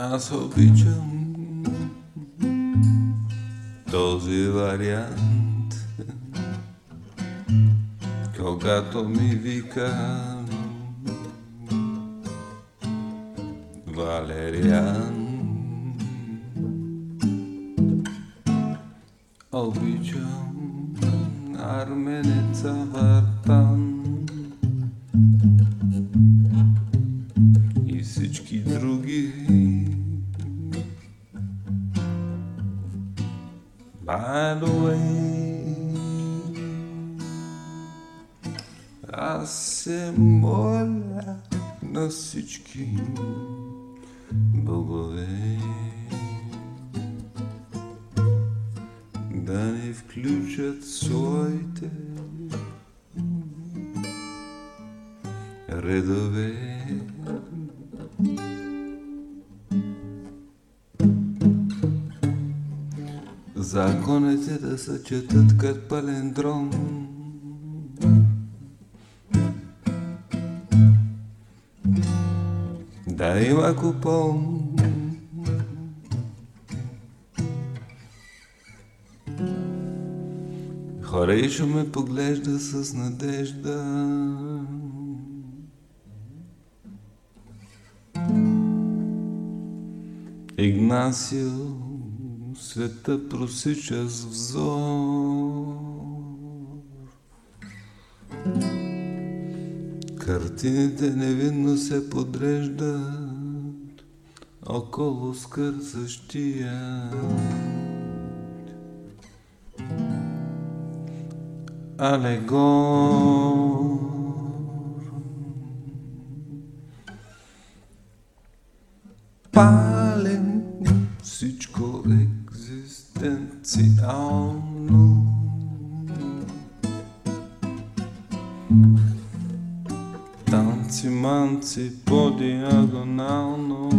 Аз обичам този вариант, когато ми вика Валериан. Обичам арменеца Вартан By the way, аз се моля на всички богове да ни включат своите редове. Законите да се четат като палиндром. Да има купон. Ще ме поглежда с надежда. Игнасио света просича с взор. Картините невинно се подреждат около скърцащия. Алегор. Пален Манци по диагонално.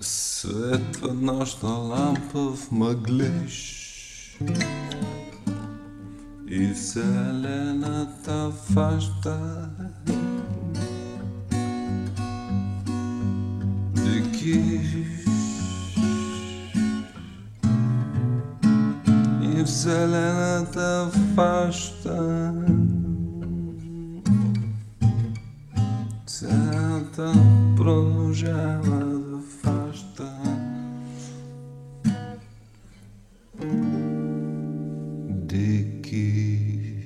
Светва нощна лампа в мъглиш и вселената фаща дикиш и вселената фаща Цялата продължава да фаща Дики